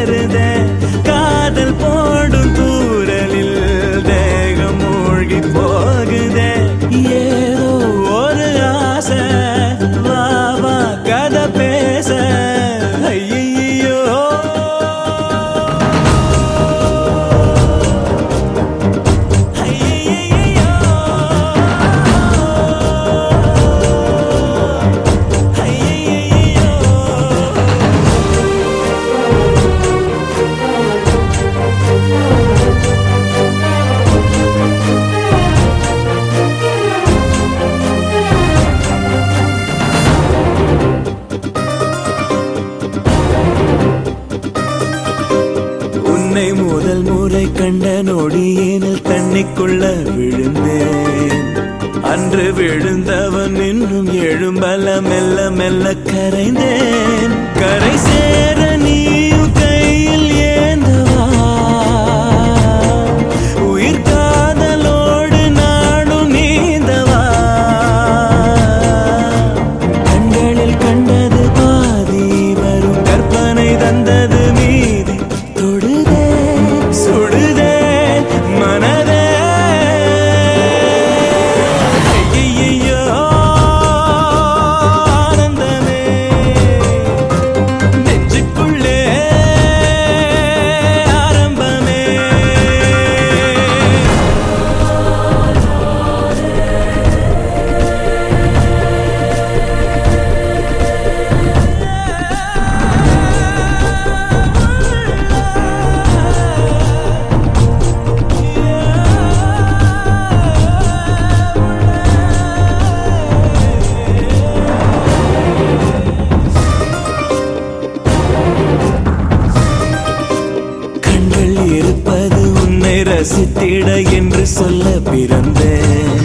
Erde. கண்ட நொடியேனில் தண்ணிக்குள்ள விழுந்தேன். அன்று விழுந்தவன் இன்னும் எழும்பல மெல்ல மெல்ல கரைந்தேன். கரை ரசித்திட என்று சொல்ல பிறந்தேன்.